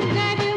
Daddy.